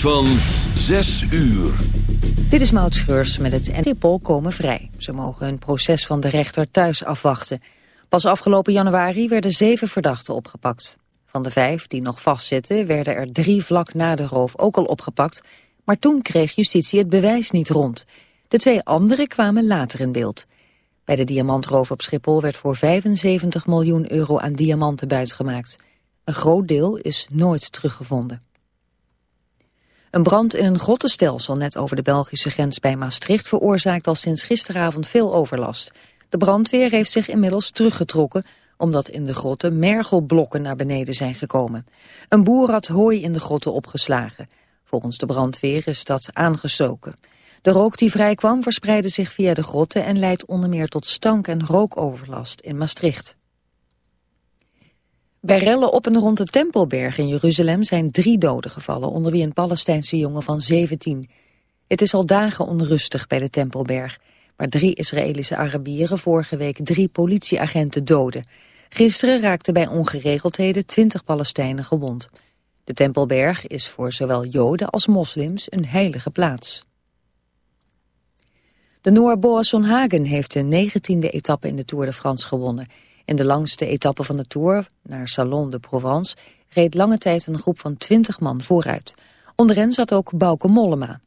Van 6 uur. Dit is Maud met het Schiphol komen vrij. Ze mogen hun proces van de rechter thuis afwachten. Pas afgelopen januari werden zeven verdachten opgepakt. Van de vijf die nog vastzitten werden er drie vlak na de roof ook al opgepakt. Maar toen kreeg justitie het bewijs niet rond. De twee anderen kwamen later in beeld. Bij de diamantroof op Schiphol werd voor 75 miljoen euro aan diamanten buitgemaakt. Een groot deel is nooit teruggevonden. Een brand in een grottenstelsel net over de Belgische grens bij Maastricht veroorzaakt al sinds gisteravond veel overlast. De brandweer heeft zich inmiddels teruggetrokken omdat in de grotten mergelblokken naar beneden zijn gekomen. Een boer had hooi in de grotten opgeslagen. Volgens de brandweer is dat aangestoken. De rook die vrijkwam verspreidde zich via de grotten en leidt onder meer tot stank- en rookoverlast in Maastricht. Bij rellen op en rond de Tempelberg in Jeruzalem zijn drie doden gevallen, onder wie een Palestijnse jongen van 17. Het is al dagen onrustig bij de Tempelberg, waar drie Israëlische Arabieren vorige week drie politieagenten doden. Gisteren raakten bij ongeregeldheden twintig Palestijnen gewond. De Tempelberg is voor zowel Joden als moslims een heilige plaats. De Noor Boasson Hagen heeft de negentiende etappe in de Tour de France gewonnen. In de langste etappe van de Tour, naar Salon de Provence, reed lange tijd een groep van 20 man vooruit. Onder hen zat ook Bauke Mollema.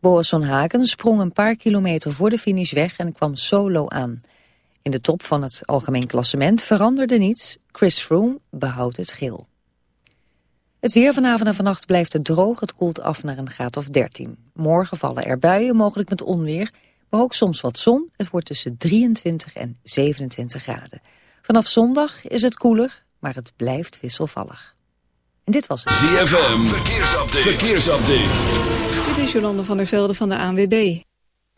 Boasson Hagen sprong een paar kilometer voor de finish weg en kwam solo aan. In de top van het algemeen klassement veranderde niets. Chris Froome behoudt het geel. Het weer vanavond en vannacht blijft het droog. Het koelt af naar een graad of 13. Morgen vallen er buien, mogelijk met onweer. Maar ook soms wat zon. Het wordt tussen 23 en 27 graden. Vanaf zondag is het koeler, maar het blijft wisselvallig. En dit was het. ZFM, verkeersupdate. verkeersupdate. Dit is Jolande van der Velde van de ANWB.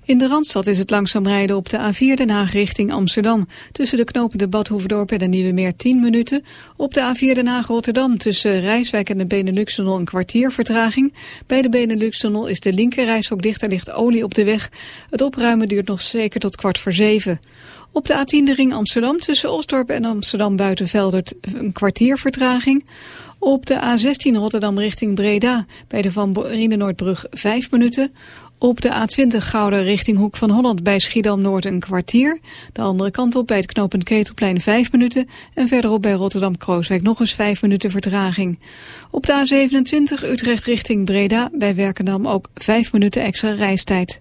In de Randstad is het langzaam rijden op de A4 Den Haag richting Amsterdam. Tussen de knopen de Badhoevedorp en de Nieuwe Meer 10 minuten. Op de A4 Den Haag Rotterdam tussen Rijswijk en de Benelux-tunnel een kwartier vertraging. Bij de Benelux-tunnel is de linkerrijstrook dicht, er ligt olie op de weg. Het opruimen duurt nog zeker tot kwart voor zeven. Op de A10 de ring Amsterdam tussen Osdorp en Amsterdam Buitenveldert een kwartier vertraging. Op de A16 Rotterdam richting Breda bij de Van Noordbrug 5 minuten. Op de A20 Gouden richting Hoek van Holland bij Schiedam Noord een kwartier. De andere kant op bij het knooppunt Ketelplein 5 minuten. En verderop bij Rotterdam-Krooswijk nog eens 5 minuten vertraging. Op de A27 Utrecht richting Breda bij Werkendam ook 5 minuten extra reistijd.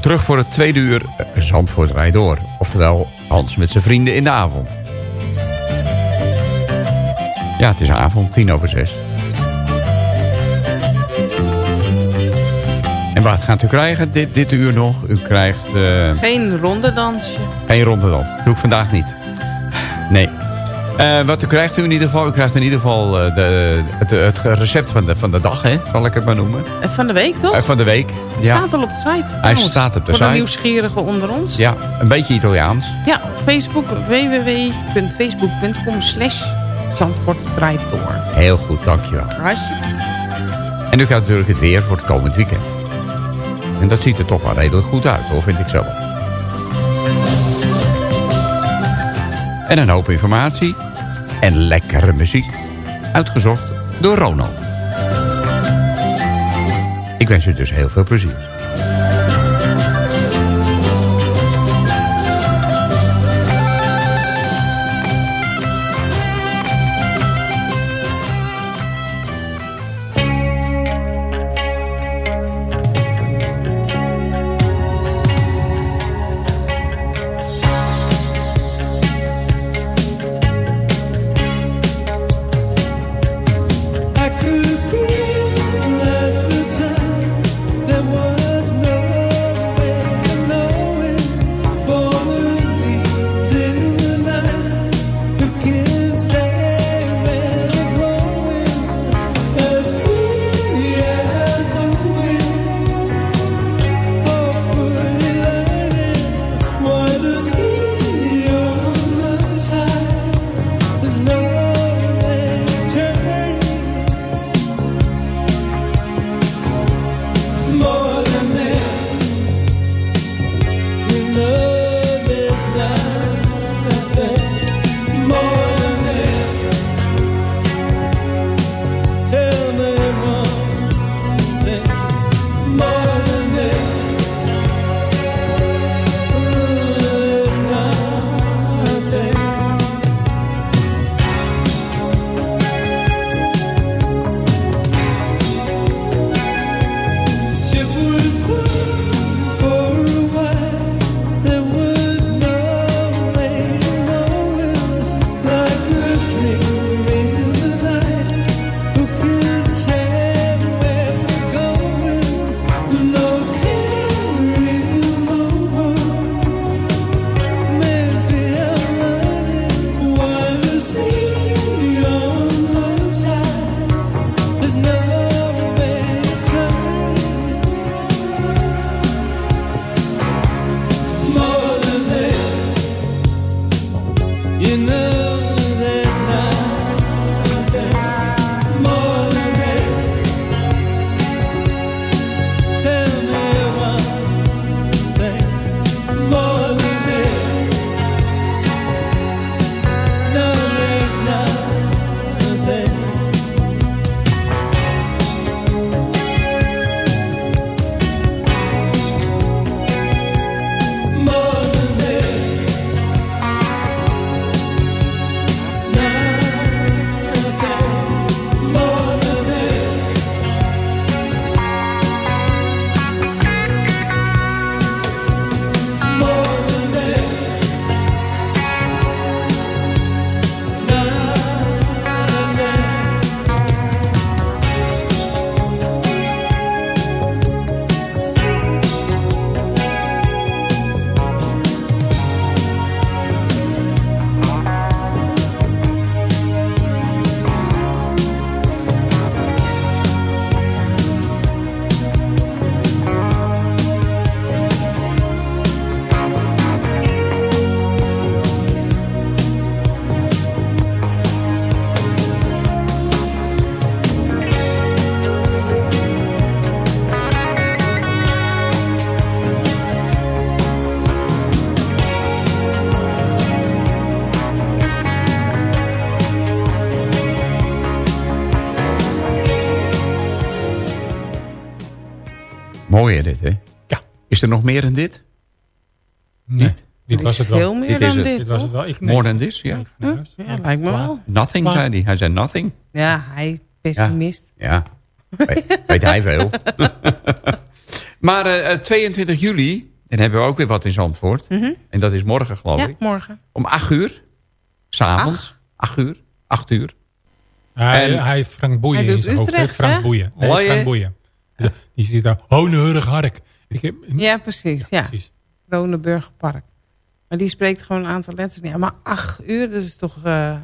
Terug voor het tweede uur Zandvoort rijdt door. Oftewel Hans met zijn vrienden in de avond. Ja, het is avond, tien over zes. En wat gaat u krijgen dit, dit uur nog? U krijgt... Uh, geen rondedansje. Geen rondedans. Doe ik vandaag niet. Nee. Uh, wat u krijgt u in ieder geval? U krijgt in ieder geval uh, de, het, het, recept van de, van de dag, hè? zal ik het maar noemen. Van de week, toch? Uh, van de week, Het ja. staat al op de site. Hij staat op de Voor site. Voor de nieuwsgierigen onder ons. Ja, een beetje Italiaans. Ja, Facebook, www.facebook.com slash Zandvoort draait door. Heel goed, dankjewel. Alsjeblieft. En u gaat natuurlijk het weer voor het komend weekend. En dat ziet er toch wel redelijk goed uit, hoor, vind ik zelf. En een hoop informatie en lekkere muziek. Uitgezocht door Ronald. Ik wens u dus heel veel plezier. Is er nog meer dan dit? Nee. Niet? Dit was het wel. Veel meer Dit dan is het. dit, Dit was het wel. Ik, More than this, ja. Ja, lijkt me wel. Nothing, Maar- zei hij. Hij zei nothing. Ja, hij pessimist. Ja, weet, weet hij veel. maar eh, eh, 22 juli, dan hebben we ook weer wat in Zandvoort. En dat is morgen, geloof Ja, ik. morgen. Om 8 uur. S'avonds. 8 uur. 8 uur. Hij, En- hij heeft Frank Boeien Hij in zijn hoofd. Frank? Boeien. Nee? Frank Boeien. Die zit daar, honeurig hark. Ik heb, Ja, precies. Ja, precies. Kronenburg Park. Maar die spreekt gewoon een aantal letters niet. Ja, maar acht uur, dat is toch... eh,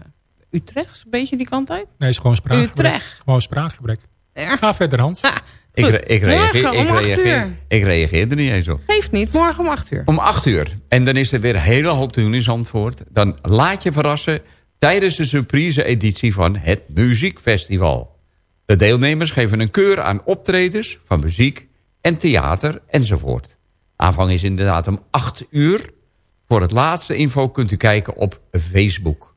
Utrecht, een beetje die kant uit. Nee, is gewoon spraakgebrek. Utrecht. Gewoon spraakgebrek. Ga verder, Hans. Ha, Ik, re- ik, reageer, ik, acht reageer, ik reageer er niet eens op. Geeft niet, morgen om acht uur. Om 8 uur. En dan is er weer een hele hoop te doen in Zandvoort. Dan laat je verrassen tijdens de surprise editie van het Muziekfestival. De deelnemers geven een keur aan optredens van muziek en theater enzovoort. Aanvang is inderdaad om 8 uur. Voor het laatste info kunt u kijken op Facebook.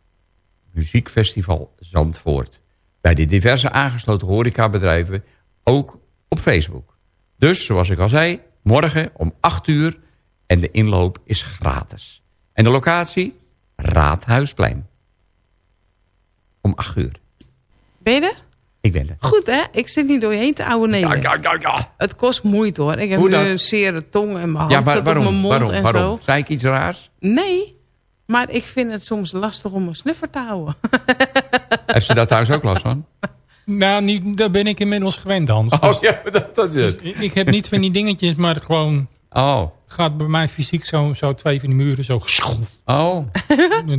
Muziekfestival Zandvoort. Bij de diverse aangesloten horecabedrijven ook op Facebook. Dus, zoals ik al zei, morgen om 8 uur en de inloop is gratis. En de locatie? Raadhuisplein. Om 8 uur. Ben? Ik ben er. Goed hè? Ik zit niet door je heen te ouwe Ja, ja, ja, ja. Het kost moeite hoor. Ik heb Hoe nu dat? een zere tong en mijn hand Ja, zit op mijn mond Waarom? en Waarom? zo. Zei ik iets raars? Nee, maar ik vind het soms lastig om een snuffer te houden. Heeft ze daar thuis ook last van? Nou, niet, daar ben ik inmiddels gewend, Hans. Oh ja, dat, dat is Dus het. ik ik heb niet van die dingetjes, maar gewoon Oh, gaat bij mij fysiek zo, zo twee van die muren zo geschof. oh.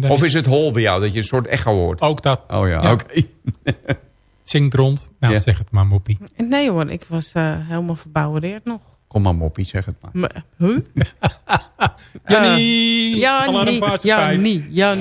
Of is het hol bij jou, dat je een soort echo hoort? Ook dat Oh ja, Ja. oké. zingt rond. Nou, Ja. zeg het maar, moppie. Nee hoor, ik was eh, helemaal verbouwereerd nog. Kom maar moppie, zeg het maar. Maar, huh? Jannie! Ja, niet. Alarmfase Ja,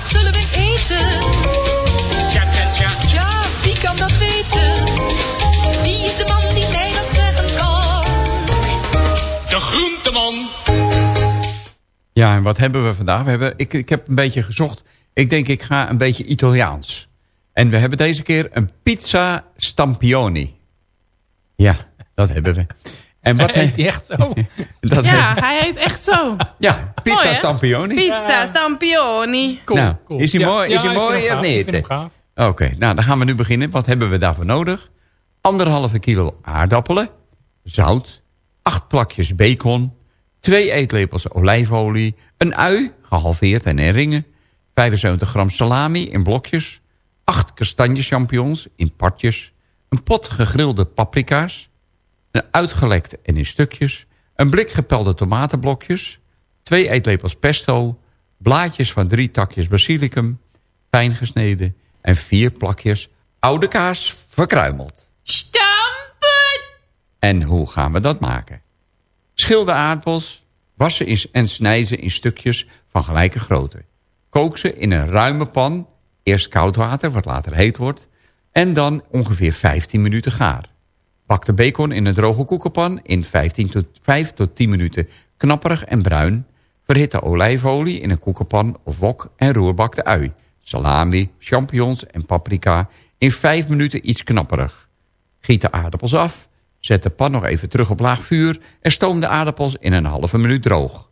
wat zullen we eten? Tja, tja, tja. Ja, wie kan dat weten? Wie is de man die mij dat zeggen kan? De groenteman. Ja, en wat hebben we vandaag? We hebben, ik, ik heb een beetje gezocht. Ik denk, ik ga een beetje Italiaans. En we hebben deze keer een pizza stampioni. Ja, dat hebben we. En wat Heet die echt zo? dat Ja, hebben- hij heet echt zo. ja, pizza Mooi, stampioni. Pizza, stampioni. Cool, Nou, cool. is hij mooi- is hij mooi of niet? Oké, nou dan gaan we nu beginnen. Wat hebben we daarvoor nodig? Anderhalve kilo aardappelen, zout, acht plakjes bacon, twee eetlepels olijfolie, een ui, gehalveerd en in ringen, 75 gram salami in blokjes, acht kastanje champignons in partjes, een pot gegrilde paprika's, uitgelekt en in stukjes, een blik gepelde tomatenblokjes, twee eetlepels pesto, blaadjes van drie takjes basilicum, fijn gesneden en vier plakjes oude kaas verkruimeld. Stampen! En hoe gaan we dat maken? Schil de aardappels, wassen en snij ze in stukjes van gelijke grootte. Kook ze in een ruime pan, eerst koud water, wat later heet wordt... en dan ongeveer 15 minuten gaar. Bak de bacon in een droge koekenpan in 15 tot 5 tot 10 minuten knapperig en bruin. Verhit de olijfolie in een koekenpan of wok en roerbak de ui, salami, champignons en paprika in 5 minuten iets knapperig. Giet de aardappels af, zet de pan nog even terug op laag vuur... en stoom de aardappels in een halve minuut droog.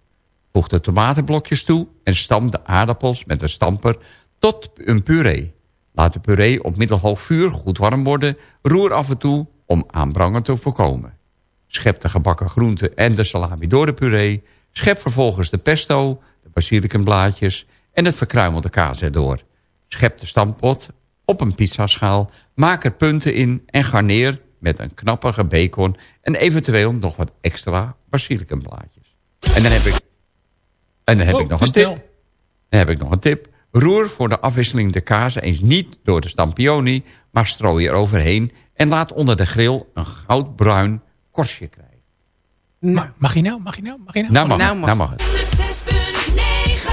Voeg de tomatenblokjes toe en stam de aardappels met een stamper tot een puree. Laat de puree op middelhoog vuur goed warm worden. Roer af en toe om aanbrangen te voorkomen. Schep de gebakken groenten en de salami door de puree. Schep vervolgens de pesto, de basilicumblaadjes en het verkruimelde kaas erdoor. Schep de stampot op een pizzaschaal. Maak er punten in en garneer met een knapperige bacon... en eventueel nog wat extra basilicumblaadjes. En dan heb ik, en dan heb Oh, ik nog een tip. Dan heb ik nog een tip. Roer voor de afwisseling de kaas eens niet door de stampioni... maar strooi er overheen en laat onder de grill een goudbruin korstje krijgen. Ma- Mag je nou? Mag je nou? Mag je nou? Nou mag, Nou het, mag. nou mag het. 106.9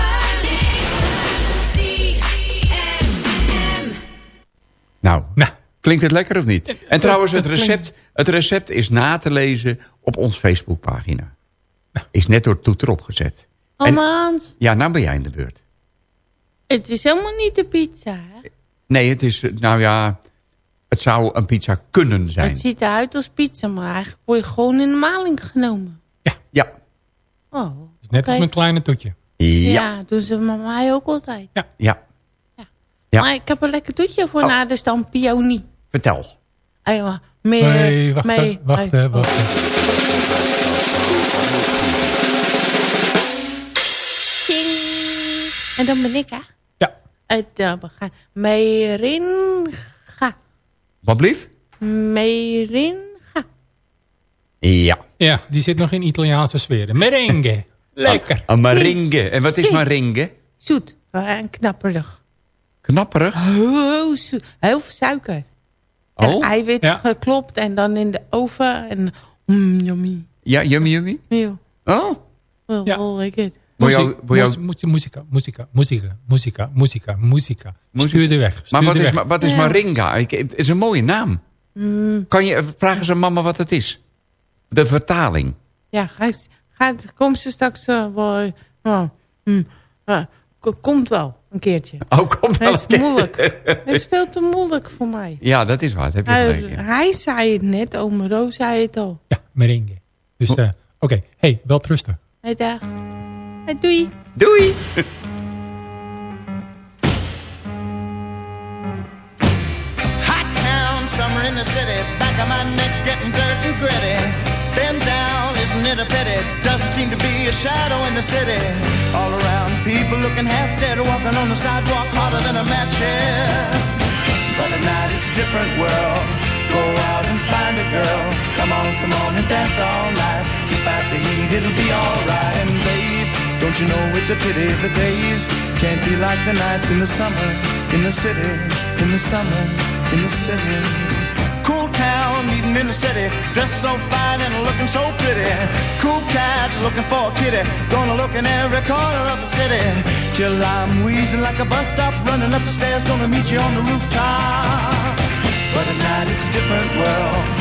Nou, Nou. klinkt het lekker of niet? En trouwens, het het klinkt- recept, het recept is na te lezen op ons Facebookpagina. Is net door Toeter opgezet. Oh, En- Ja, nou ben jij in de beurt. het is helemaal niet de pizza, hè? Nee, het is, nou ja, het zou een pizza kunnen zijn. Het ziet eruit als pizza, maar eigenlijk word je gewoon in de maling genomen. Ja. Oh, is net als mijn kleine toetje. Ja. Ja, doen ze met mij ook altijd. Ja. Ja. Ja. Maar ik heb een lekker toetje voor Oh. na de stampioni. Vertel. Aywa, meer, Nee, wacht, mee, wacht, mee- wacht. Ting. En dan ben ik, hè? Ja. Uh, we gaan Meringa. Wat blief? Meringa. Ja. Ja, die zit nog in Italiaanse sfeer. Merengue. Lekker. Een maringe. En wat is Zie. maringe? Zoet en knapperig. Knapperig. Heel zoet. Heel veel suiker. En Oh. eiwit Ja. geklopt en dan in de oven. En mm, yummy. Ja, yummy yummy. Ja. Oh. Wel, Ja. wel lekker. Voor Muzika, muzika, muzika, muzika, muzika, muzika. Muziek. Stuur de weg. Stuur Maar wat de is, weg. wat is Ja. maringa? Ik, het is een mooie naam. Kan je vragen ze aan mama wat het is? De vertaling. Ja, ga, eens- ga, kom ze straks uh, wel... komt wel, een keertje. Oh, kom wel. Het is moeilijk. Het is veel te moeilijk voor mij. Ja, dat is waar. Dat heb je Hij, gelijk. in. hij zei het net, ome Roos zei het al. Ja, merengue. Dus, oké. Hey, wel trusten. Hey, doei. Doei. Hot town, summer in the city. Back of my neck getting dirt and gritty. Bend down, isn't it a pity? Doesn't seem to be a shadow in the city. All around, people looking half dead, walking on the sidewalk harder than a match head. But at night it's a different world. Go out and find a girl. Come on, come on and dance all night. Despite the heat, it'll be alright. And babe, don't you know it's a pity the days can't be like the nights in the summer, in the city, in the summer, in the city. Cool town, meeting in the city, dressed so fine and looking so pretty. Cool cat looking for a kitty, gonna look in every corner of the city. Till I'm wheezing like a bus stop, running up the stairs, gonna meet you on the rooftop. But at night it's a different world.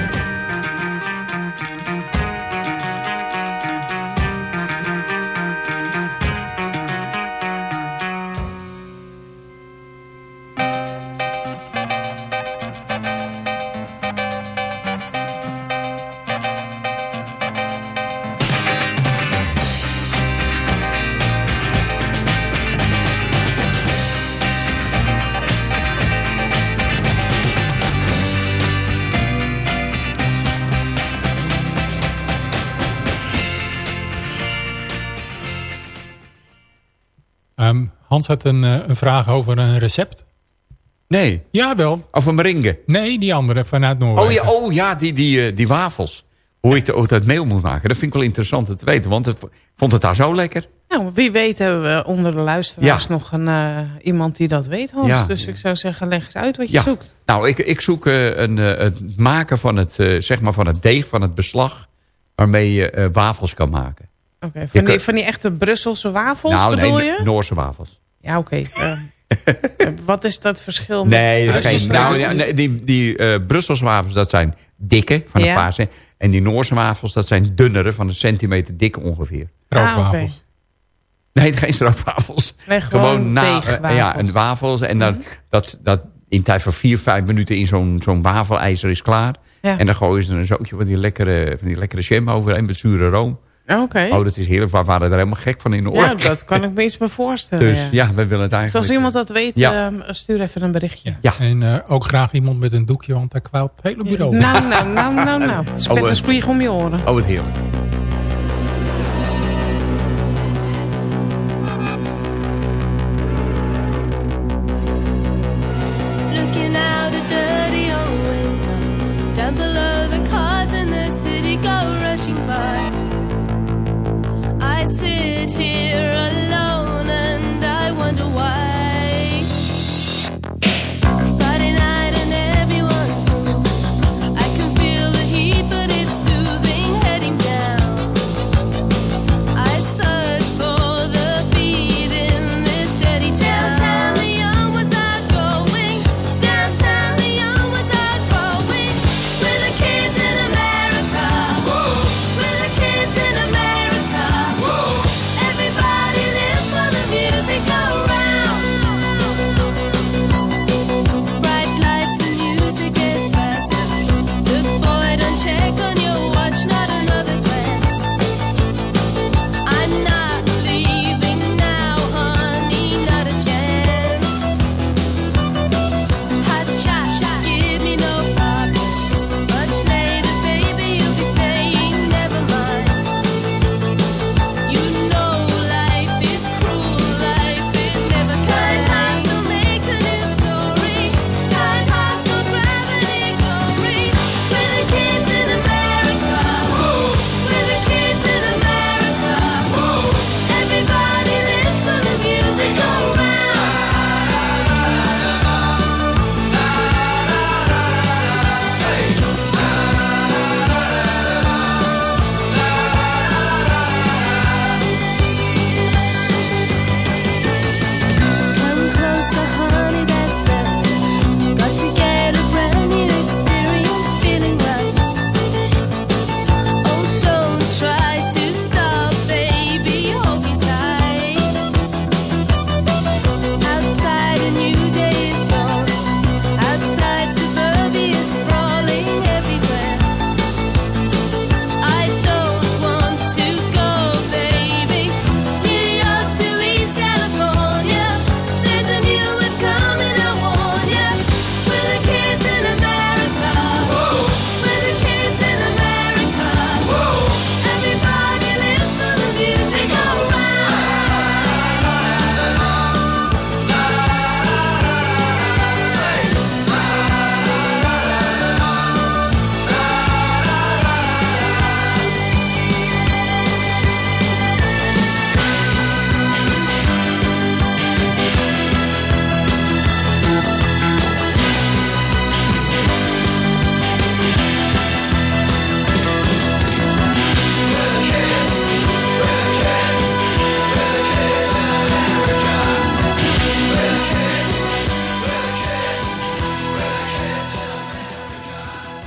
Hans had een, eh, een vraag over een recept. Nee, Ja, wel. of een meringue. Nee, die andere vanuit Noorwegen. Oh ja, oh, ja die, die, eh, die wafels. Hoe ik ook dat meel moet maken. Dat vind ik wel interessant om te weten. Want ik vond het daar zo lekker. Nou, wie weet hebben we onder de luisteraars Ja. nog een, eh, iemand die dat weet, Hans. Ja. Dus ik zou zeggen, leg eens uit wat je Ja. zoekt. Nou, ik, ik zoek een, eh, het maken van het, zeg maar van het deeg, van het beslag... waarmee je wafels kan maken. Oké, van, die, van die echte Brusselse wafels nou, bedoel nee, je? Noorse wafels. Ja, oké. eh, eh, wat is dat verschil? met Nee, geen, nou, ja, nee, die, die eh Brusselse wafels, dat zijn dikke, van een paar cent. En die Noorse wafels, dat zijn dunnere, van een centimeter dik ongeveer. Rookwafels. Nee, geen stroopwafels. Nee, gewoon deegwafels. eh, ja, een wafels. En dan, dat, dat in tijd van vier, vijf minuten in zo'n zo'n wafelijzer is klaar. Ja. En dan gooien ze er een zootje van die lekkere, van die lekkere jam overheen met zure room. Oké. Oh, dat is heerlijk. We waren er helemaal gek van in de Ja, oorlog. dat kan ik me iets bij voorstellen. Dus ja. ja, we willen het eigenlijk... Dus als iemand dat weet, Ja. eh, stuur even een berichtje. Ja. En eh, ook graag iemand met een doekje, want daar kwijlt het hele bureau. Nou, nou, nou, nou, nou. Spet Oh, een eh. splieg om je oren. Oh, wat heerlijk.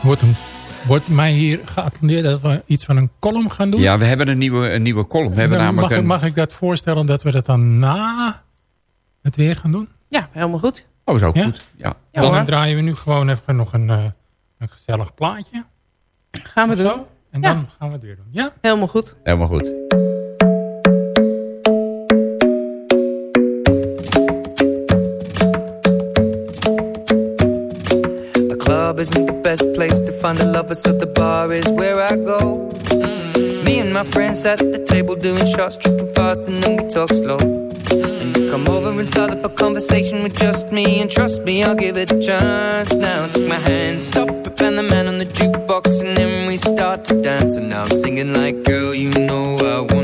Wordt, een, wordt mij hier geattendeerd dat we iets van een column gaan doen. Ja, we hebben een nieuwe, een nieuwe column. We hebben namelijk mag, een... mag ik dat voorstellen dat we dat dan na het weer gaan doen? Ja, helemaal goed. Oh, is ook Ja? goed. Ja. Ja, dan hoor. draaien we nu gewoon even nog een, eh, een gezellig plaatje. Gaan we doen. zo. En Ja. dan gaan we het weer doen. Ja? Helemaal goed. Helemaal goed. Find a lover, so the bar is where I go. Me and my friends at the table doing shots, tripping fast, and then we talk slow. And you come over and start up a conversation with just me, and trust me, I'll give it a chance. Now take my hand, stop it, and the man on the jukebox, and then we start to dance. And now I'm singing like, girl, you know I want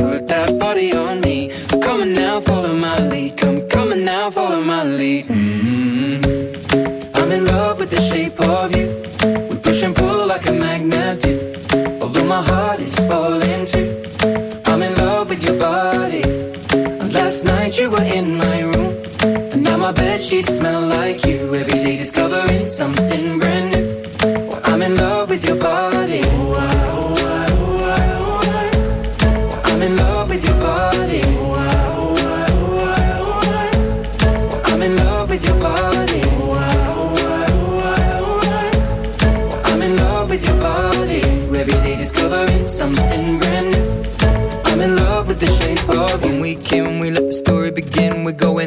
sheets smell like you. Every day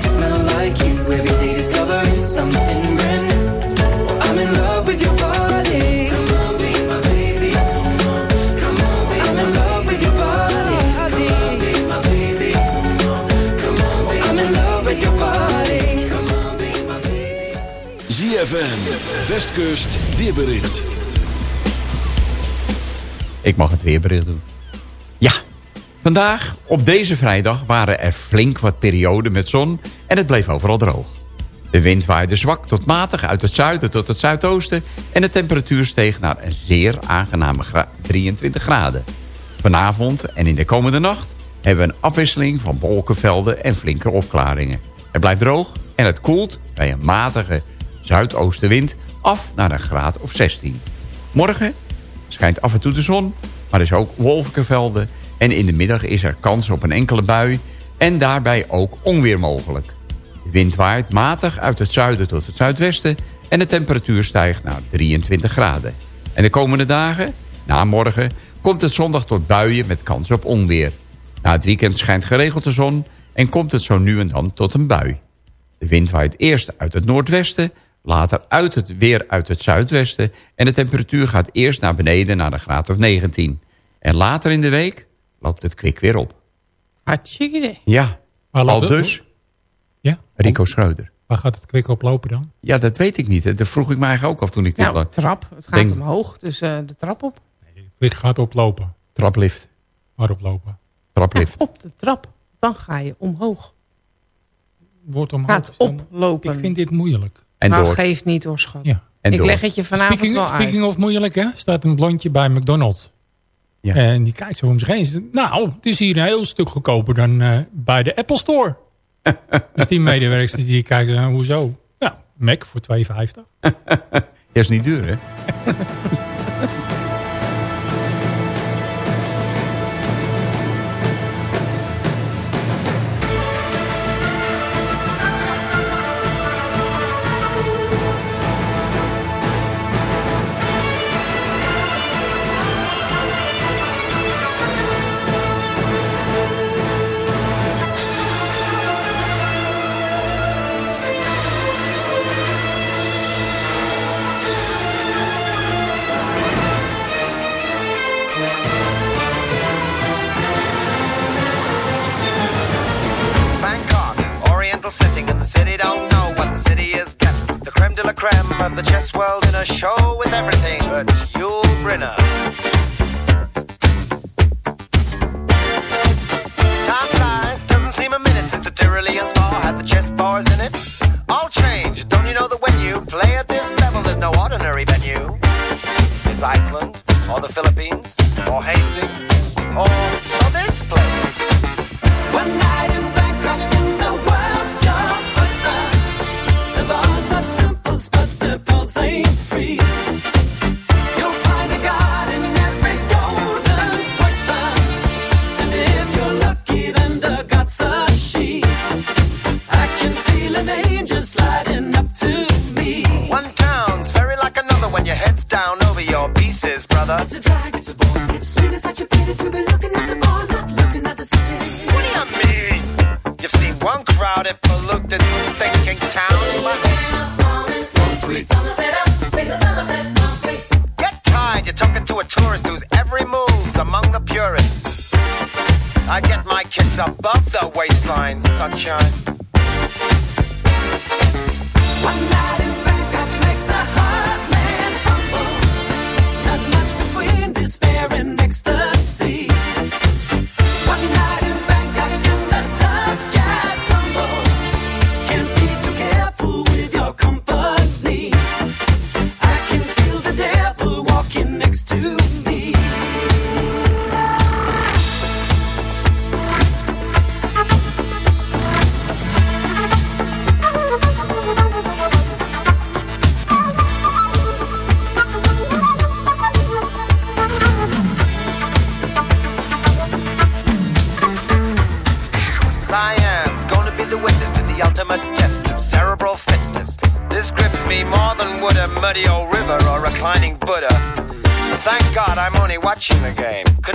Sheets smell like you. Every day discovering something brand new. Well, I'm in love with your body. Come on, be my baby. Come on, come on, be I'm in love with your body. Come on, be my baby. Come on, come on, be I'm in love with your body. Come on, be my baby. ZFM, Westkust, weerbericht. Ik mag het weerbericht doen. Vandaag op deze vrijdag waren er flink wat perioden met zon en het bleef overal droog. De wind waaide zwak tot matig uit het zuiden tot het zuidoosten... en de temperatuur steeg naar een zeer aangename gra 23 graden. Vanavond en in de komende nacht hebben we een afwisseling van wolkenvelden en flinke opklaringen. Het blijft droog en het koelt bij een matige zuidoostenwind af naar een graad of 16. Morgen schijnt af en toe de zon, maar er is ook wolkenvelden... en in de middag is er kans op een enkele bui en daarbij ook onweer mogelijk. De wind waait matig uit het zuiden tot het zuidwesten... en de temperatuur stijgt naar 23 graden. En de komende dagen, na morgen, komt het zondag tot buien met kans op onweer. Na het weekend schijnt geregeld de zon en komt het zo nu en dan tot een bui. De wind waait eerst uit het noordwesten, later uit het, weer uit het zuidwesten... en de temperatuur gaat eerst naar beneden naar een graad of 19. En later in de week loopt het kwik weer op. Hartstikke idee. Ja, al dus Ja? Rico Schreuder. Waar gaat het kwik op lopen dan? Ja, dat weet ik niet. hè. Dat vroeg ik me eigenlijk ook af toen ik dit Nou, las. trap. Het gaat Denk- omhoog, dus eh, de trap op. Het kwik gaat oplopen. Traplift. Waar oplopen? Traplift. Op de trap. Dan ga je omhoog. Wordt omhoog. Gaat oplopen. Ik vind dit moeilijk. En nou, door. geeft niet hoor, schat. Ja. En ik door. leg het je vanavond Speaking, wel uit. speaking of moeilijk, hè? staat een blondje bij McDonald's. Ja. En die kijkt zo om zich heen. Zegt, Nou, het is hier een heel stuk goedkoper dan eh, bij de Apple Store. dus die medewerkers die kijken, uh, hoezo? Nou, Mac voor 2,50. Ja, is niet duur, hè? a show with everything but thinking town. Get tired, you're talking to a tourist whose every move's among the purists. I get my kids above the waistline, sunshine. One night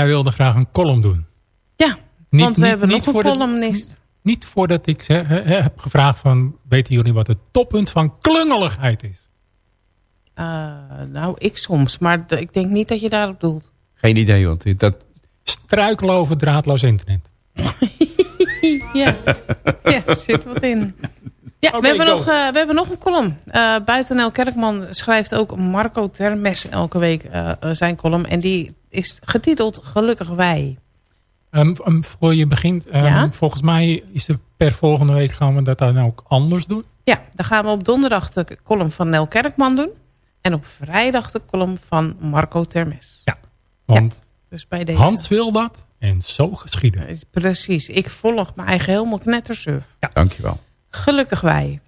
Jij wilde graag een column doen. Ja, Niet- want we niet- hebben niet nog een columnist. Niet voordat ik ze, eh, heb gevraagd van... weten jullie wat het toppunt van klungeligheid is? Eh, nou, ik soms. Maar ik denk niet dat je daarop doelt. Geen idee, want dat... Struikelen over draadloos internet. ja. ja, zit wat in. Ja, we, hebben go. nog, eh, we hebben nog een column. Eh buiten Nel Kerkman schrijft ook Marco Termes elke week eh, zijn column. En die is getiteld Gelukkig Wij. Ehm, um, voor je begint, ehm, Ja? volgens mij is er per volgende week gaan we dat dan ook anders doen. Ja, dan gaan we op donderdag de column van Nel Kerkman doen. En op vrijdag de column van Marco Termes. Want Dus bij deze. Hans wil dat en zo geschieden. Precies, ik volg mijn eigen helemaal knettersurf. Ja. Dankjewel. Gelukkig wij.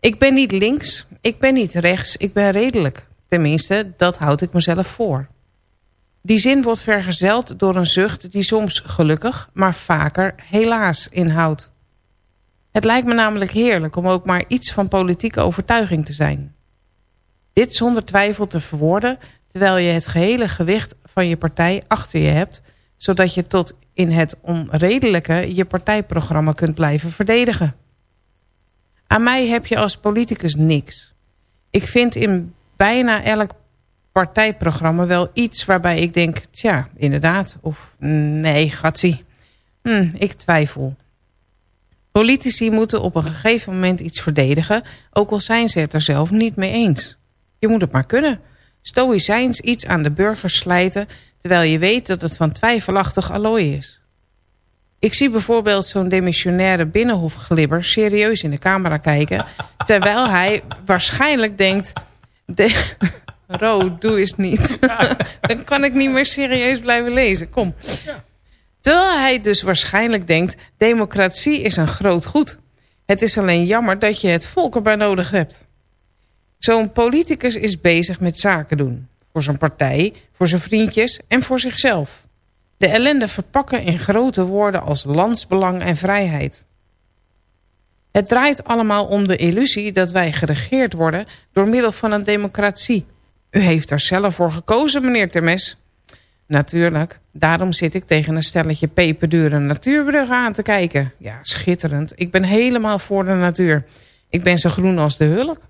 Ik ben niet links, ik ben niet rechts, ik ben redelijk. Tenminste, dat houd ik mezelf voor. Die zin wordt vergezeld door een zucht die soms gelukkig, maar vaker helaas inhoudt. Het lijkt me namelijk heerlijk om ook maar iets van politieke overtuiging te zijn. Dit zonder twijfel te verwoorden, terwijl je het gehele gewicht van je partij achter je hebt, zodat je tot in het onredelijke je partijprogramma kunt blijven verdedigen. Aan mij heb je als politicus niks. Ik vind in bijna elk partijprogramma wel iets waarbij ik denk... tja, inderdaad, of nee, gatsie. Hm, ik twijfel. Politici moeten op een gegeven moment iets verdedigen... ook al zijn ze het er zelf niet mee eens. Je moet het maar kunnen. Stoïcijns iets aan de burgers slijten... terwijl je weet dat het van twijfelachtig allooi is. Ik zie bijvoorbeeld zo'n demissionaire binnenhofglibber serieus in de camera kijken... terwijl hij waarschijnlijk denkt... De... Ro, doe eens niet. Dan kan ik niet meer serieus blijven lezen. Kom. Terwijl hij dus waarschijnlijk denkt... democratie is een groot goed. Het is alleen jammer dat je het volk erbij nodig hebt. Zo'n politicus is bezig met zaken doen. Voor zijn partij, voor zijn vriendjes en voor zichzelf. De ellende verpakken in grote woorden als landsbelang en vrijheid. Het draait allemaal om de illusie dat wij geregeerd worden door middel van een democratie. U heeft er zelf voor gekozen, meneer Termes. Natuurlijk, daarom zit ik tegen een stelletje peperdure natuurbruggen aan te kijken. Ja, schitterend. Ik ben helemaal voor de natuur. Ik ben zo groen als de hulk.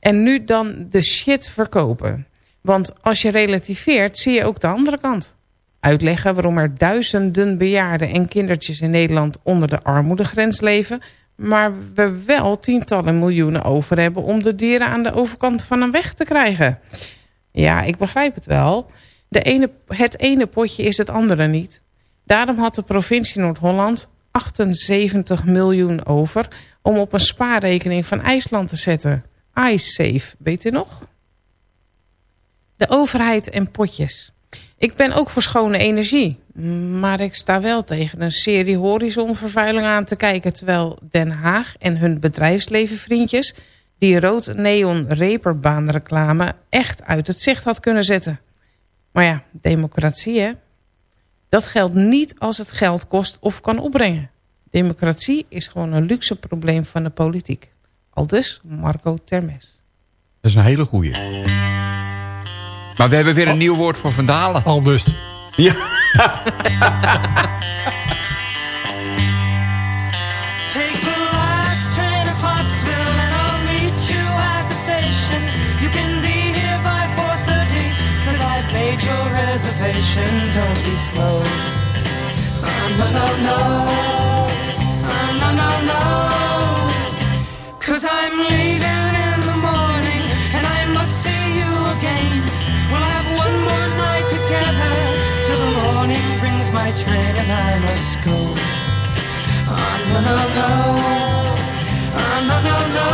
En nu dan de shit verkopen. Want als je relativeert, zie je ook de andere kant. Uitleggen waarom er duizenden bejaarden en kindertjes in Nederland onder de armoedegrens leven... maar we wel tientallen miljoenen over hebben om de dieren aan de overkant van een weg te krijgen. Ja, ik begrijp het wel. De ene, het ene potje is het andere niet. Daarom had de provincie Noord-Holland 78 miljoen over... om op een spaarrekening van IJsland te zetten. iSafe, weet u nog? De overheid en potjes. Ik ben ook voor schone energie. Maar ik sta wel tegen een serie horizonvervuiling aan te kijken... terwijl Den Haag en hun bedrijfslevenvriendjes... die rood neon reperbaanreclame echt uit het zicht had kunnen zetten. Maar ja, democratie hè. Dat geldt niet als het geld kost of kan opbrengen. Democratie is gewoon een luxe probleem van de politiek. Aldus Marco Termes. Dat is een hele goeie. Maar we hebben weer een nieuw woord voor vandalen. Al dus. Ja. Take the last train to Pottsville and I'll meet you at the station. You can be here by 4.30 cause I've made your reservation. Don't be slow. Oh, no, no, no. Oh, no, no, no. Cause I'm leaving and I must go. Oh, no, no, no. Oh, no, no, no.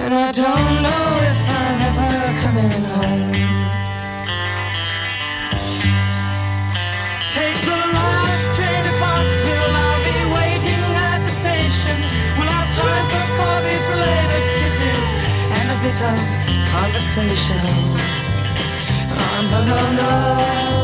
And I don't know if I'm ever coming home. Take the last train to. I'll be waiting at the station. We'll have time for coffee, belated kisses, and a bit of conversation. Oh, no, no, no.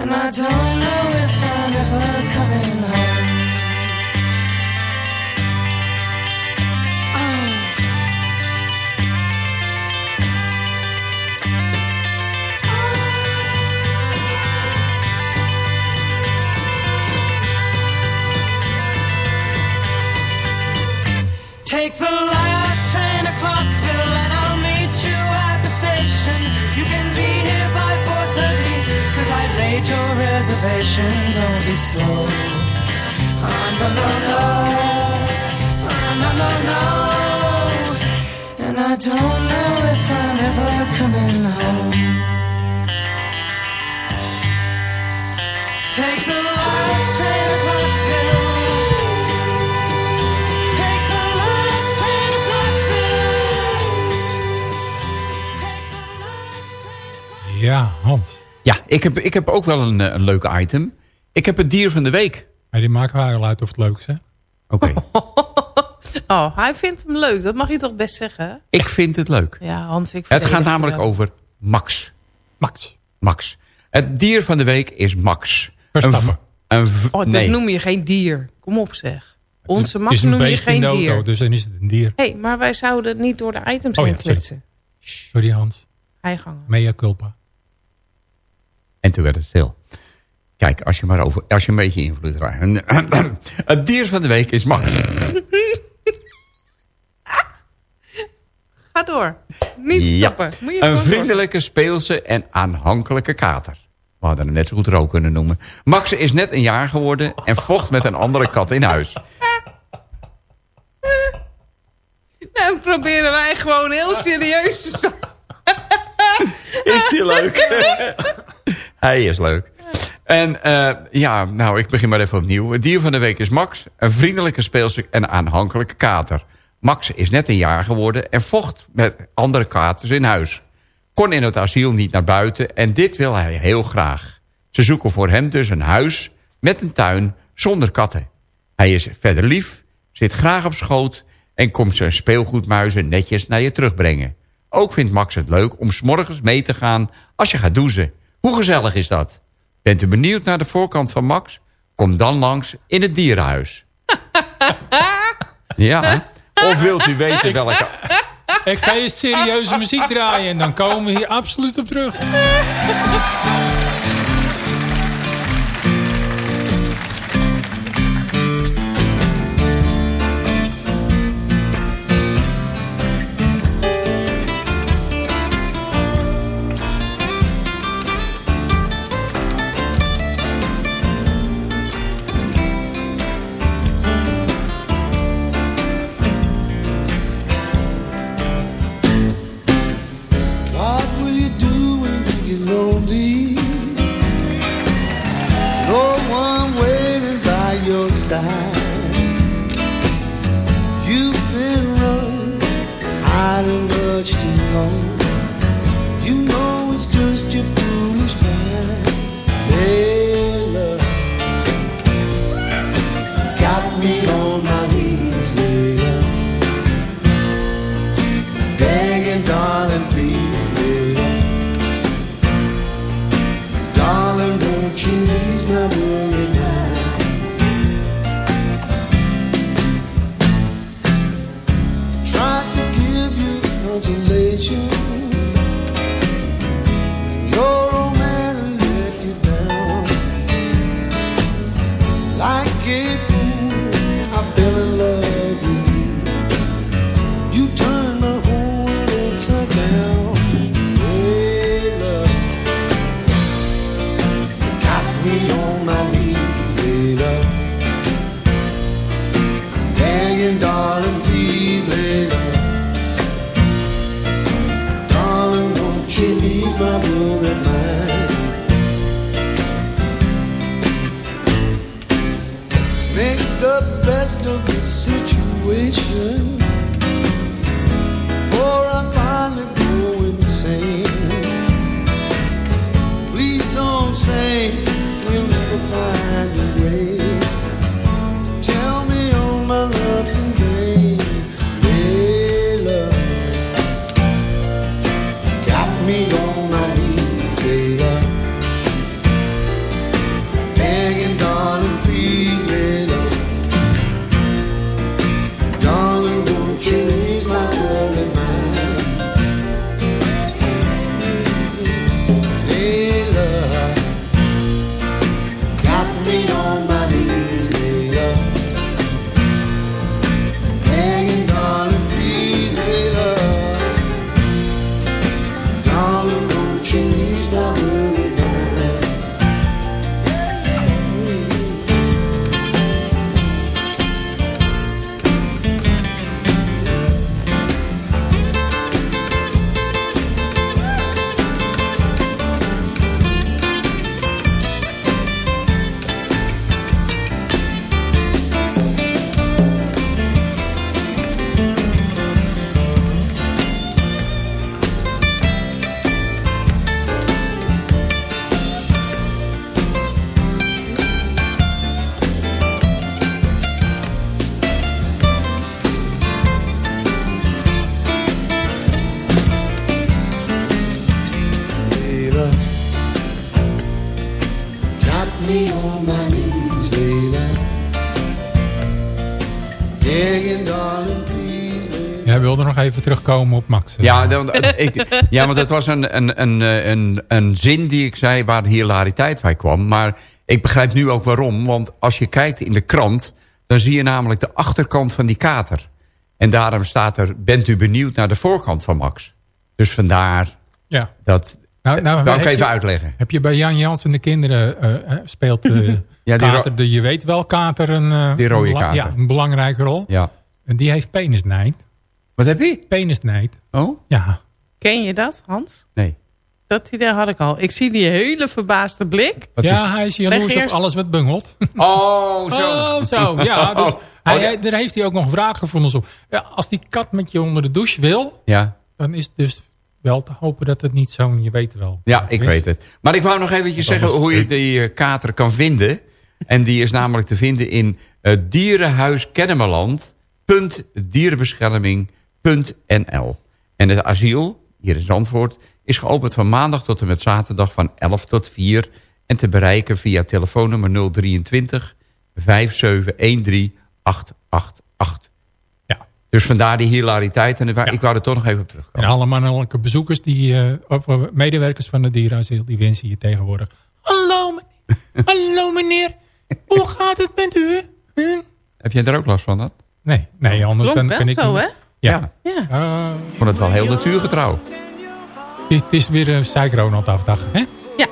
And I don't know if I'm ever coming. Reservation, don't be slow. Oh, no, no, no. Oh, no, no, no. And I don't know if I'm ever coming home. Ja, ik heb, ik heb ook wel een, eh, een leuk item. Ik heb het dier van de week. Maar die maken wij al uit of het leuk is, hè? Oké, Oh, hij vindt hem leuk. Dat mag je toch best zeggen, hè? ik vind het leuk. Ja, Hans, ik Het gaat namelijk wel. over Max. Max. Max. Het dier van de week is Max. Verstappen. Een, Oh, dat nee. noem je geen dier. Kom op, zeg. Onze Max is een noem je geen auto, dier. dus dan is het een dier. Hé, hey, maar wij zouden het niet door de items Oh heen ja, sorry. klitsen. Sorry Hans. Ga je gangen. Mea culpa. En toen werd het stil. Kijk, als je maar over, als je een beetje invloed raakt. Het dier van de week is Max. Ga door. Niet stoppen. Moet je Een vriendelijke, speelse en aanhankelijke kater. We hadden hem net zo goed Ro kunnen noemen. Max is net een jaar geworden en vocht met een andere kat in huis. Dan proberen wij gewoon heel serieus te zijn. Is hij leuk? Hij is leuk. En eh, ja, nou, ik begin maar even opnieuw. Het dier van de week is Max. Een vriendelijke, speelse en aanhankelijke kater. Max is net een jaar geworden en vocht met andere katers in huis. Kon in het asiel niet naar buiten en dit wil hij heel graag. Ze zoeken voor hem dus een huis met een tuin zonder katten. Hij is verder lief, zit graag op schoot... en komt zijn speelgoedmuizen netjes naar je terugbrengen. Ook vindt Max het leuk om 's morgens mee te gaan als je gaat douchen. Hoe gezellig is dat? Bent u benieuwd naar de voorkant van Max? Kom dan langs in het dierenhuis. ja? Of wilt u weten welke... Ik ga je serieuze muziek draaien en dan komen we hier absoluut op terug. Even terugkomen op Max. eh. Ja, dan, ik, ja, want het was een, een, een, eh, een, een zin die ik zei waar de hilariteit bij kwam. Maar ik begrijp nu ook waarom. Want als je kijkt in de krant, dan zie je namelijk de achterkant van die kater. En daarom staat er, bent u benieuwd naar de voorkant van Max? Dus vandaar Ja. dat... Nou, nou, ik even je- uitleggen. Heb je bij Jan Jans en de kinderen eh, eh, speelt Ja, kater, de, je weet wel kater een, eh, Die rode een bela- kater. Ja, een belangrijke rol. Ja. En die heeft penisnijd. Wat heb je? Penisnijd. Oh? Ja. Ken je dat, Hans? Nee. Dat idee had ik al. Ik zie die hele verbaasde blik. ja, hij is jaloers Leg op alles wat bungelt. Oh, zo. Oh, zo. Ja, dus Oh, hij, oh, daar heeft hij ook nog vraaggevoelens op. Ja, als die kat met je onder de douche wil, Ja. dan is het dus wel te hopen dat het niet zo'n, je weet wel. Ja, ik weet het. Maar ik wou nog eventjes Dat zeggen hoe je die eh, kater kan vinden. En die is namelijk te vinden in uh, Dierenhuis Dierenbescherming.nl En het asiel, hier in Zandvoort, is geopend van maandag tot en met zaterdag van 11 tot 4. En te bereiken via telefoonnummer 023 5713 888. Ja. Dus vandaar die hilariteit. En ik wou- ik wou er toch nog even op terugkomen. En alle mannelijke bezoekers, die, eh, of medewerkers van het dierenasiel, die wensen je tegenwoordig. Hallo meneer. Hallo meneer. Hoe gaat het met u? Hm? Heb jij er ook last van dan? Nee, nee, anders wel kan ik zo, niet- hè? Ja. Ja. Eh, Ik vond het wel heel natuurgetrouw. het, is, het is weer een Zeik-Ronald afdag, hè? Ja.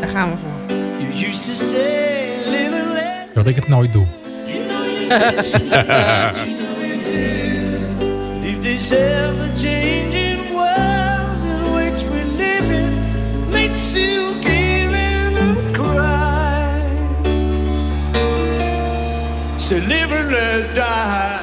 Daar gaan we voor. You used to say, live and let Dat ik het nooit doe. If this ever changing world in which we live in makes you give in and cry, so live and let die.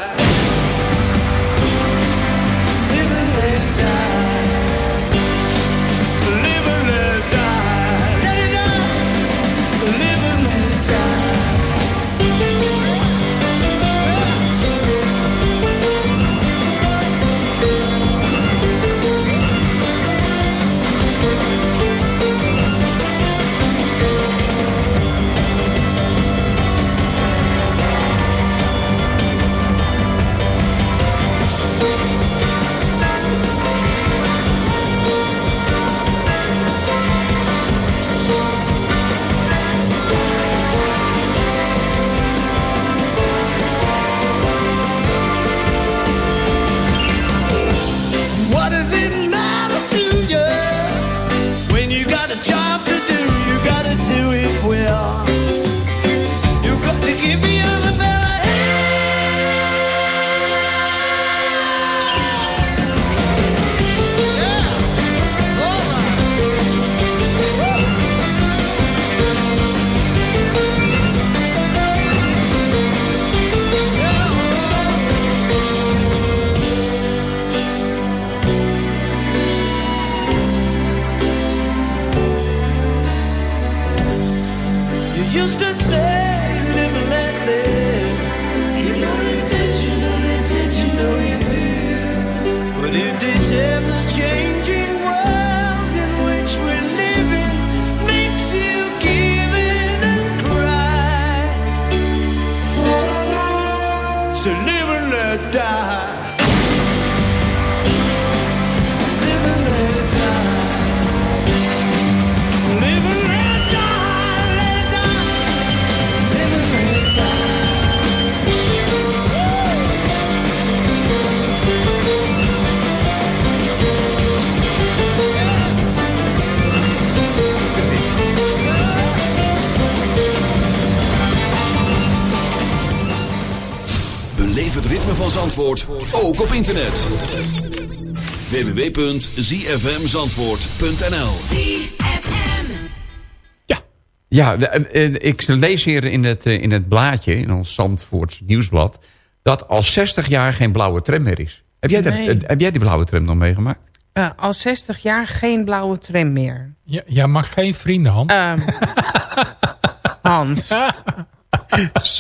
Ook op internet. www.zfmzandvoort.nl Ja, en ik lees hier in het, eh, in het blaadje, in ons Zandvoorts nieuwsblad... dat al 60 jaar geen blauwe tram meer is. Heb jij, dat, Nee. eh, heb jij die blauwe tram nog meegemaakt? Eh, al 60 jaar geen blauwe tram meer. Ja, jij mag geen vrienden, Hans. Ehm, Hans.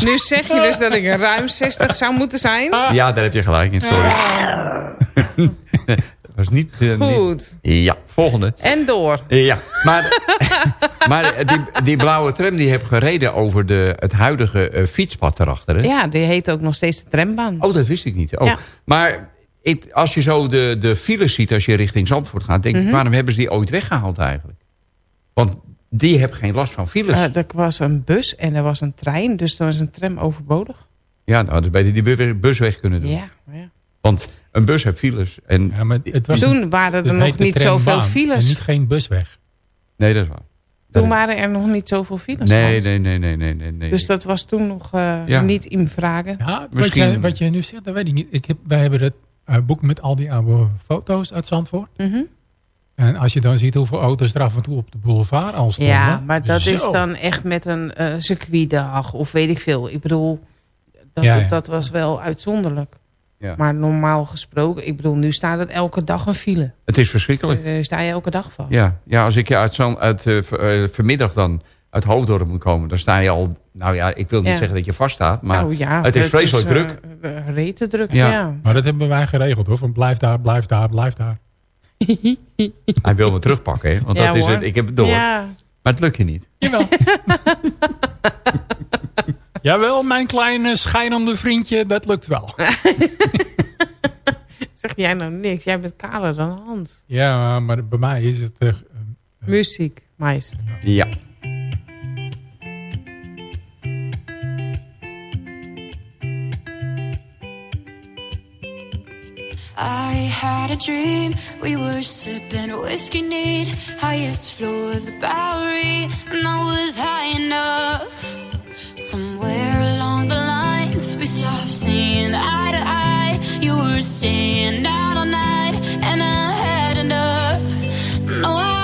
Nu zeg je dus dat ik ruim 60 zou moeten zijn. Ja, daar heb je gelijk in, sorry. dat was niet... eh, niet- Goed. Ja, volgende. En door. Ja, maar, maar die, die blauwe tram die heb gereden over de, het huidige eh, fietspad erachter. Hè? Ja, die heet ook nog steeds de trambaan. Oh, dat wist ik niet. Oh. Ja. Maar ik- als je zo de, de files ziet als je richting Zandvoort gaat... denk ik, Mhm. waarom hebben ze die ooit weggehaald eigenlijk? Want die hebben geen last van files. Eh, er was een bus en er was een trein, dus dan is een tram overbodig. ja, nou, dan beter die bu- bus weg kunnen doen. Ja, ja. Want een bus heeft files. En, Ja, maar het was Toen waren er nog niet zoveel files. En niet geen busweg. Nee, dat is waar. Toen waren er nog niet zoveel files. Nee, nee, nee, nee, nee, nee. nee. Dus dat was toen nog eh, Ja. niet in vragen. Ja, wat, Misschien- jij, wat jij nu zegt, dat weet ik niet. Ik heb, wij hebben het eh, boek met al die oude foto's uit Zandvoort. Mhm. En als je dan ziet hoeveel auto's er af en toe op de boulevard al stonden. Ja, maar dat is Zo. dan echt met een eh circuitdag of weet ik veel. Ik bedoel, dat, Ja, ja. dat was wel uitzonderlijk. Ja. Maar normaal gesproken, ik bedoel, nu staat het elke dag een file. Het is verschrikkelijk. Daar sta je elke dag van. Ja, ja als ik uit, Zand, uit eh, v- eh, vanmiddag dan uit Hoofddorp moet komen... dan sta je al... Nou ja, ik wil niet Ja. zeggen dat je vaststaat... maar Nou ja, het is vreselijk eh, druk. eh, rete druk, Ja. ja. Maar dat hebben wij geregeld hoor. Van blijf daar, blijf daar, blijf daar. Hij wil me terugpakken, hè? Want Ja, dat is hoor. het. Ik heb het door. Ja. Maar het lukt je niet. Jawel. Jawel, mijn kleine schijnende vriendje, dat lukt wel. Zeg jij nou niks? Jij bent kaler dan Hans. Ja, maar bij mij is het... eh, Muziek, meest. Ja. I had a dream. We were sipping whiskey neat, highest floor of the Bowery, and I was high enough. Somewhere along the lines, we stopped seeing eye to eye. You were staying out all night, and I had enough. No, I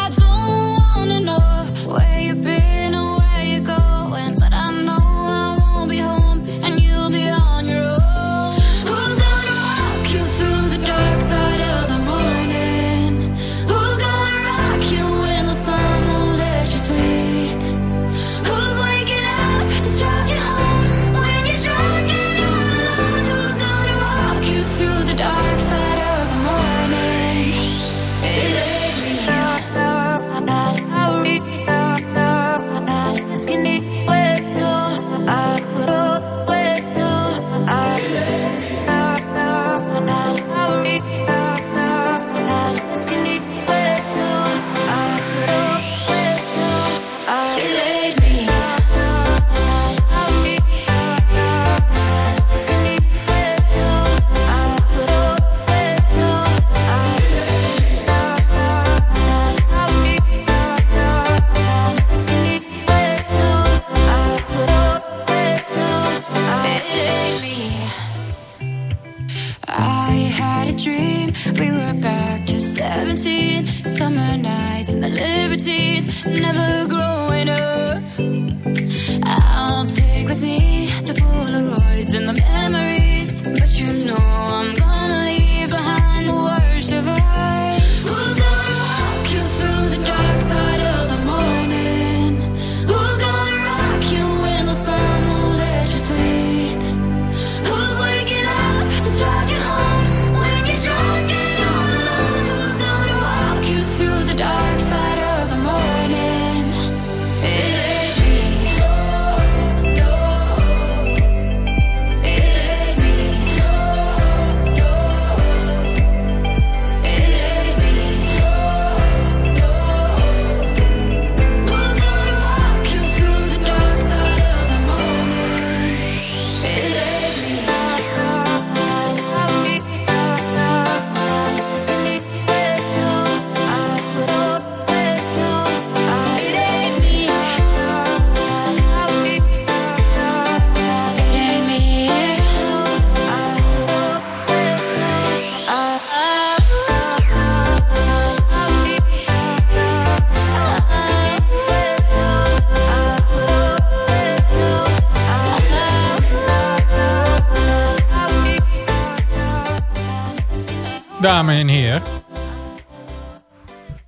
Dames en heren,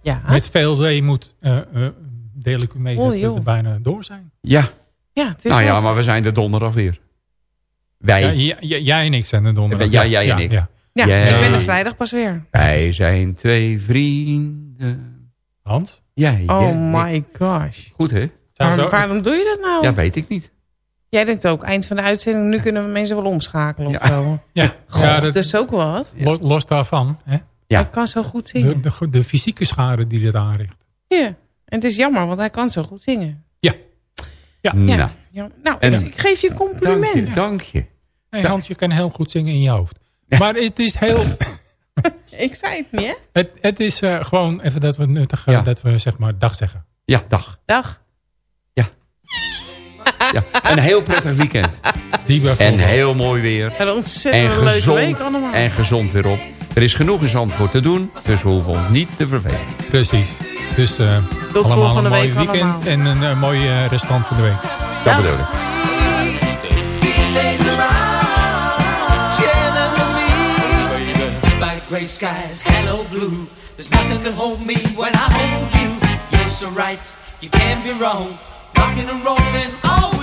Ja. met veel weemoed eh eh deel ik u mee Oh, dat we er bijna door zijn. Ja. Ja, het is Nou ja, maar we zijn er donderdag weer. Wij. Ja, jij en ik zijn er donderdag. Ja, jij en ik. Ja. Ja, Jij- ik ben er vrijdag pas weer. Wij zijn twee vrienden. Hans? Jij, Oh my gosh. Goed, hè? Waarom, waarom doe je dat nou? Ja, weet ik niet. Jij denkt ook, eind van de uitzending, nu kunnen we mensen wel omschakelen of zo. Ja, God, ja dat, dat, is ook wel wat. los, los daarvan. Hè? Hij kan zo goed zingen. De, de, de fysieke schade die dit aanricht. Ja, en het is jammer, want hij kan zo goed zingen. Ja. Ja. Nou, Ja. Nou, En- dus ik geef je een dank compliment. je, dank je. Hey, Hans, je kan heel goed zingen in je hoofd. Maar het is heel... Ik zei het niet, hè? Het, het is eh, gewoon even dat we nuttig eh, Ja. dat we zeg maar dag zeggen. Ja, dag. Dag. Ja. Een heel prettig weekend. En heel mooi weer. Een ontzettend En leuke gezond, week allemaal. en gezond weer op. Er is genoeg in Zandvoort te doen, dus we hoeven ons niet te vervelen. Precies. Dus eh, Tot allemaal volgende een mooi week weekend allemaal. en een eh, mooie eh, restant van de week. Dat bedoel ik. Gray skies, hello blue. There's nothing can hold me when I hold you. You're so right, you can't be wrong. Rocking and rolling all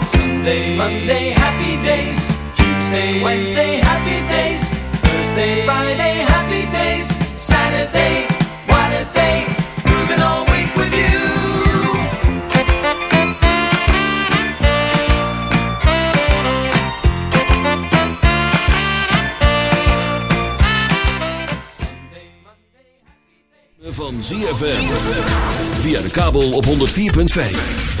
Sunday, Monday, happy days. Tuesday, Wednesday, happy days. Thursday, Friday, happy days. Saturday, what a day. All week with you. Van ZFM. Via de kabel op 104.5.